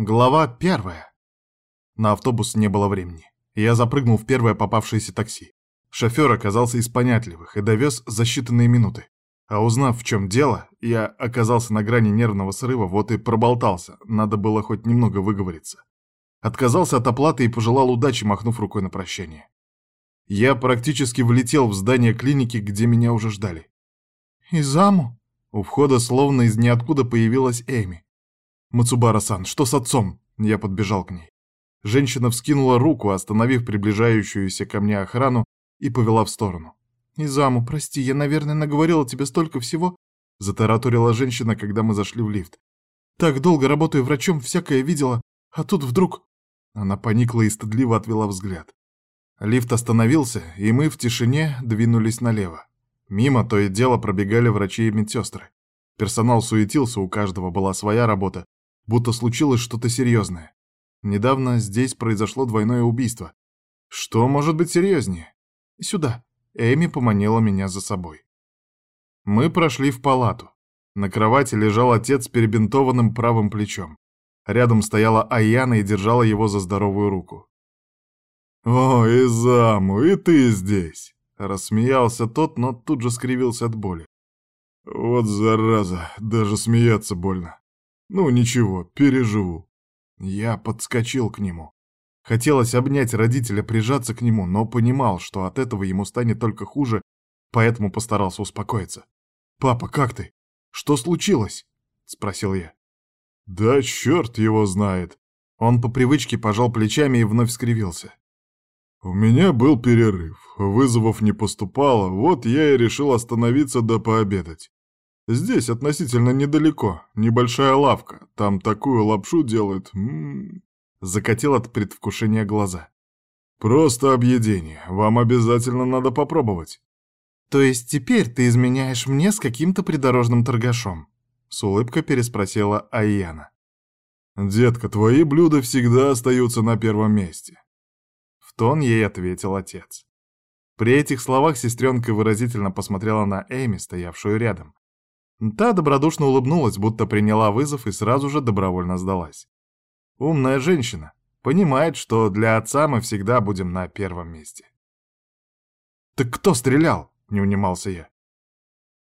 Глава первая. На автобус не было времени. Я запрыгнул в первое попавшееся такси. Шофер оказался из понятливых и довез за считанные минуты. А узнав, в чем дело, я оказался на грани нервного срыва, вот и проболтался. Надо было хоть немного выговориться. Отказался от оплаты и пожелал удачи, махнув рукой на прощание. Я практически влетел в здание клиники, где меня уже ждали. «Изаму?» У входа словно из ниоткуда появилась Эми. «Мацубара-сан, что с отцом?» Я подбежал к ней. Женщина вскинула руку, остановив приближающуюся ко мне охрану, и повела в сторону. «Изаму, прости, я, наверное, наговорила тебе столько всего», — затараторила женщина, когда мы зашли в лифт. «Так долго работаю врачом, всякое видела, а тут вдруг...» Она поникла и стыдливо отвела взгляд. Лифт остановился, и мы в тишине двинулись налево. Мимо то и дело пробегали врачи и медсестры. Персонал суетился, у каждого была своя работа, будто случилось что-то серьезное. Недавно здесь произошло двойное убийство. Что может быть серьезнее? Сюда. Эми поманила меня за собой. Мы прошли в палату. На кровати лежал отец с перебинтованным правым плечом. Рядом стояла Аяна и держала его за здоровую руку. «О, Изаму, и ты здесь!» Рассмеялся тот, но тут же скривился от боли. «Вот зараза, даже смеяться больно. Ну ничего, переживу. Я подскочил к нему. Хотелось обнять родителя, прижаться к нему, но понимал, что от этого ему станет только хуже, поэтому постарался успокоиться. «Папа, как ты? Что случилось?» — спросил я. «Да черт его знает!» Он по привычке пожал плечами и вновь скривился. «У меня был перерыв, вызовов не поступало, вот я и решил остановиться да пообедать. Здесь относительно недалеко, небольшая лавка. Там такую лапшу делают. М -м -м. Закатил от предвкушения глаза. Просто объедение. Вам обязательно надо попробовать. То есть теперь ты изменяешь мне с каким-то придорожным торгашом? С улыбкой переспросила Айяна. Детка, твои блюда всегда остаются на первом месте. В тон ей ответил отец. При этих словах сестренка выразительно посмотрела на Эми, стоявшую рядом. Та добродушно улыбнулась, будто приняла вызов и сразу же добровольно сдалась. Умная женщина. Понимает, что для отца мы всегда будем на первом месте. «Так кто стрелял?» — не унимался я.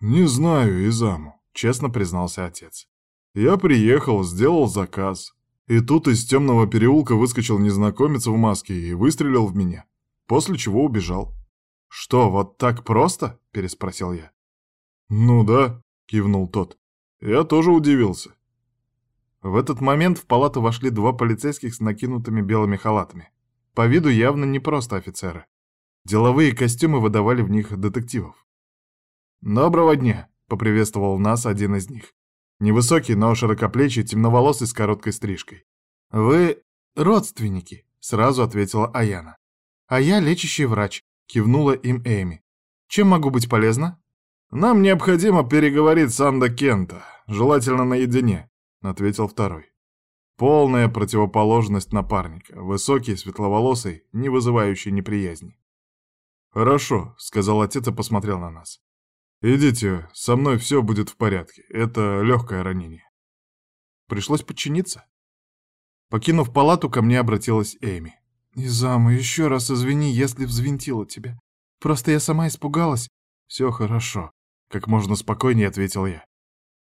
«Не знаю, Изаму», — честно признался отец. «Я приехал, сделал заказ. И тут из темного переулка выскочил незнакомец в маске и выстрелил в меня, после чего убежал». «Что, вот так просто?» — переспросил я. «Ну да», кивнул тот. Я тоже удивился. В этот момент в палату вошли два полицейских с накинутыми белыми халатами. По виду явно не просто офицеры. Деловые костюмы выдавали в них детективов. «Доброго дня!» — поприветствовал нас один из них. Невысокий, но широкоплечий, темноволосый с короткой стрижкой. «Вы родственники», — сразу ответила Аяна. «А я лечащий врач», — кивнула им Эми. «Чем могу быть полезна?» «Нам необходимо переговорить с Андо Кента, желательно наедине», — ответил второй. Полная противоположность напарника, высокий, светловолосый, не вызывающий неприязни. «Хорошо», — сказал отец и посмотрел на нас. «Идите, со мной все будет в порядке, это легкое ранение». Пришлось подчиниться. Покинув палату, ко мне обратилась Эми. «Изаму, еще раз извини, если взвинтила тебя. Просто я сама испугалась. Все хорошо. Как можно спокойнее ответил я.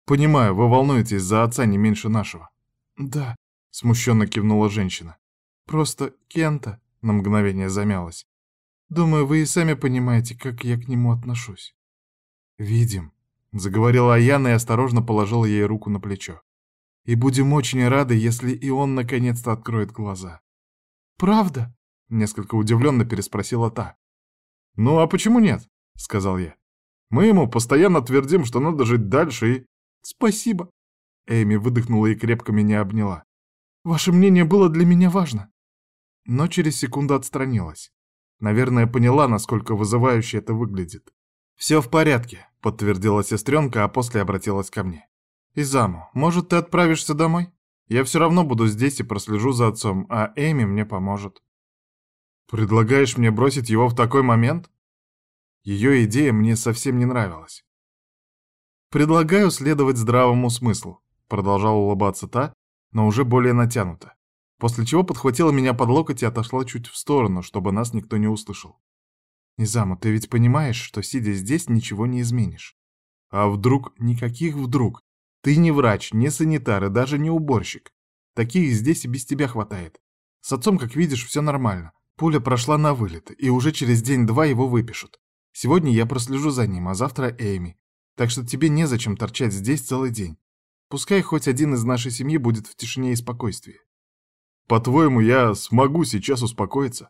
«Понимаю, вы волнуетесь за отца не меньше нашего». «Да», — смущенно кивнула женщина. «Просто Кента...» — на мгновение замялась. «Думаю, вы и сами понимаете, как я к нему отношусь». «Видим», — заговорила Аяна и осторожно положила ей руку на плечо. «И будем очень рады, если и он наконец-то откроет глаза». «Правда?» — несколько удивленно переспросила та. «Ну а почему нет?» — сказал я. Мы ему постоянно твердим, что надо жить дальше и... Спасибо. Эми выдохнула и крепко меня обняла. Ваше мнение было для меня важно. Но через секунду отстранилась. Наверное, поняла, насколько вызывающе это выглядит. «Все в порядке», — подтвердила сестренка, а после обратилась ко мне. «Изаму, может, ты отправишься домой? Я все равно буду здесь и прослежу за отцом, а Эми мне поможет». «Предлагаешь мне бросить его в такой момент?» Ее идея мне совсем не нравилась. «Предлагаю следовать здравому смыслу», — продолжала улыбаться та, но уже более натянуто. После чего подхватила меня под локоть и отошла чуть в сторону, чтобы нас никто не услышал. «Низаму, ты ведь понимаешь, что, сидя здесь, ничего не изменишь?» «А вдруг? Никаких вдруг. Ты не врач, не санитар и даже не уборщик. Таких здесь и без тебя хватает. С отцом, как видишь, все нормально. Пуля прошла на вылет, и уже через день-два его выпишут. Сегодня я прослежу за ним, а завтра Эми. Так что тебе незачем торчать здесь целый день. Пускай хоть один из нашей семьи будет в тишине и спокойствии. По-твоему, я смогу сейчас успокоиться?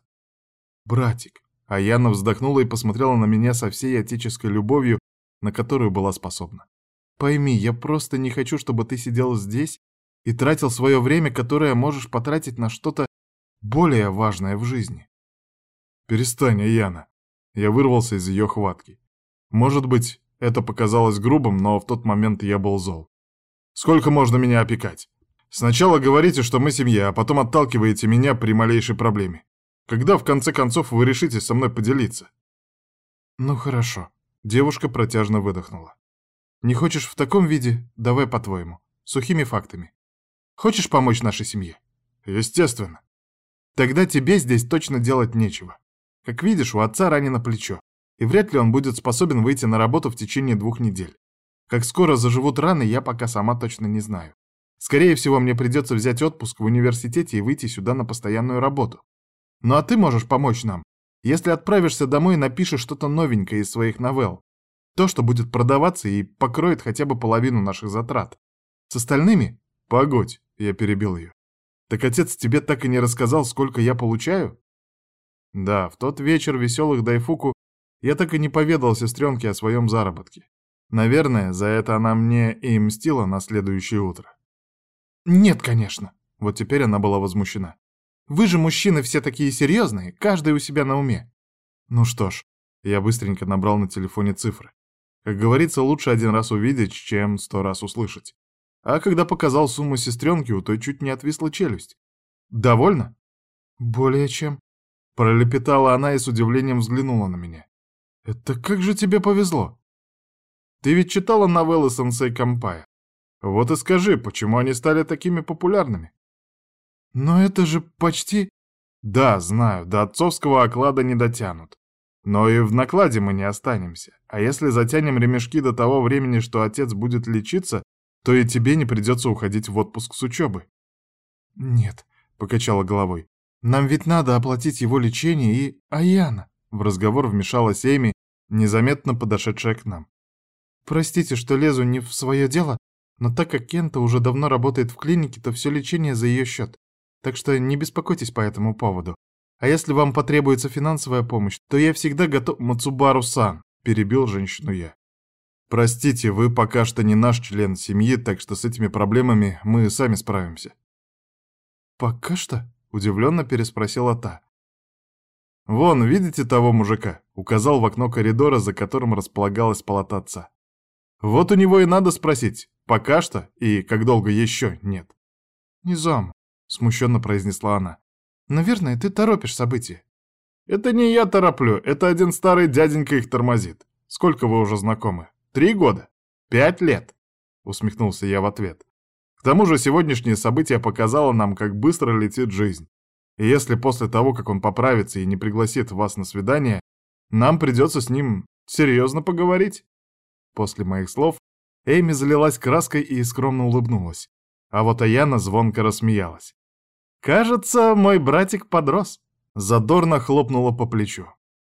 Братик. А Яна вздохнула и посмотрела на меня со всей отеческой любовью, на которую была способна. Пойми, я просто не хочу, чтобы ты сидел здесь и тратил свое время, которое можешь потратить на что-то более важное в жизни. Перестань, Яна. Я вырвался из ее хватки. Может быть, это показалось грубым, но в тот момент я был зол. Сколько можно меня опекать? Сначала говорите, что мы семья, а потом отталкиваете меня при малейшей проблеме. Когда, в конце концов, вы решите со мной поделиться? Ну хорошо. Девушка протяжно выдохнула. Не хочешь в таком виде? Давай по-твоему. Сухими фактами. Хочешь помочь нашей семье? Естественно. Тогда тебе здесь точно делать нечего. Как видишь, у отца ранено плечо, и вряд ли он будет способен выйти на работу в течение двух недель. Как скоро заживут раны, я пока сама точно не знаю. Скорее всего, мне придется взять отпуск в университете и выйти сюда на постоянную работу. Ну а ты можешь помочь нам, если отправишься домой и напишешь что-то новенькое из своих новелл. То, что будет продаваться и покроет хотя бы половину наших затрат. С остальными? Погодь, я перебил ее. Так отец тебе так и не рассказал, сколько я получаю? Да, в тот вечер веселых Дайфуку я так и не поведал сестренке о своем заработке. Наверное, за это она мне и мстила на следующее утро. «Нет, конечно». Вот теперь она была возмущена. «Вы же мужчины все такие серьезные, каждый у себя на уме». Ну что ж, я быстренько набрал на телефоне цифры. Как говорится, лучше один раз увидеть, чем сто раз услышать. А когда показал сумму сестренке, у той чуть не отвисла челюсть. «Довольно?» «Более чем», — пролепетала она и с удивлением взглянула на меня. «Это как же тебе повезло?» Ты ведь читала новеллы Сенсей Кампая. Вот и скажи, почему они стали такими популярными? Но это же почти... Да, знаю, до отцовского оклада не дотянут. Но и в накладе мы не останемся. А если затянем ремешки до того времени, что отец будет лечиться, то и тебе не придется уходить в отпуск с учебы. Нет, покачала головой. Нам ведь надо оплатить его лечение и... Аяна. В разговор вмешалась Эми, незаметно подошедшая к нам. Простите, что лезу не в свое дело, но так как Кента уже давно работает в клинике, то все лечение за ее счет. Так что не беспокойтесь по этому поводу. А если вам потребуется финансовая помощь, то я всегда готов... Мацубару-сан, перебил женщину я. Простите, вы пока что не наш член семьи, так что с этими проблемами мы сами справимся. Пока что? Удивленно переспросила та. «Вон, видите того мужика?» — указал в окно коридора, за которым располагалась палата отца. Вот у него и надо спросить, пока что и как долго еще нет. «Низам», — смущенно произнесла она, — «наверное, ты торопишь события». «Это не я тороплю, это один старый дяденька их тормозит. Сколько вы уже знакомы? Три года? Пять лет?» — усмехнулся я в ответ. «К тому же сегодняшнее событие показало нам, как быстро летит жизнь. И если после того, как он поправится и не пригласит вас на свидание, нам придется с ним серьезно поговорить». После моих слов Эми залилась краской и скромно улыбнулась. А вот Аяна звонко рассмеялась. «Кажется, мой братик подрос», — задорно хлопнула по плечу.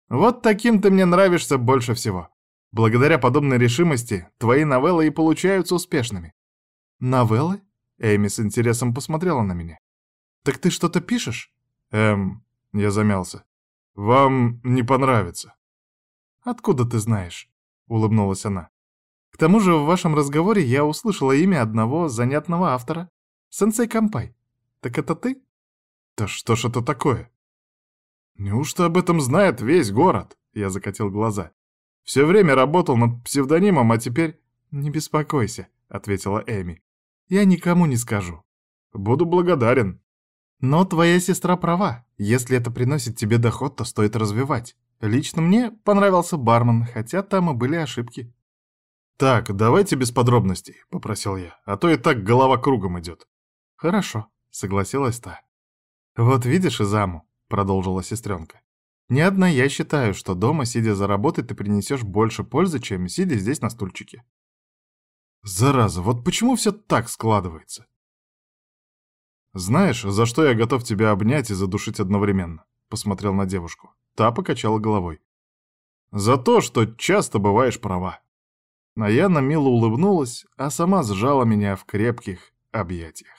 «Вот таким ты мне нравишься больше всего. Благодаря подобной решимости твои новеллы и получаются успешными». «Новеллы?» — Эми с интересом посмотрела на меня. «Так ты что-то пишешь?» «Эм...» — я замялся. «Вам не понравится». «Откуда ты знаешь?» — улыбнулась она. «К тому же в вашем разговоре я услышала имя одного занятного автора. Сенсей Кампай. Так это ты?» «Да что ж это такое?» «Неужто об этом знает весь город?» — я закатил глаза. «Все время работал над псевдонимом, а теперь...» «Не беспокойся», — ответила Эми. «Я никому не скажу». «Буду благодарен». «Но твоя сестра права. Если это приносит тебе доход, то стоит развивать. Лично мне понравился бармен, хотя там и были ошибки. «Так, давайте без подробностей», — попросил я, «а то и так голова кругом идет». «Хорошо», — согласилась та. «Вот видишь, Изаму», — продолжила сестренка. «Не одна я считаю, что дома, сидя за работой, ты принесешь больше пользы, чем сидя здесь на стульчике». «Зараза, вот почему все так складывается?» «Знаешь, за что я готов тебя обнять и задушить одновременно?» — посмотрел на девушку. Та покачала головой. «За то, что часто бываешь права». Наяна мило улыбнулась, а сама сжала меня в крепких объятиях.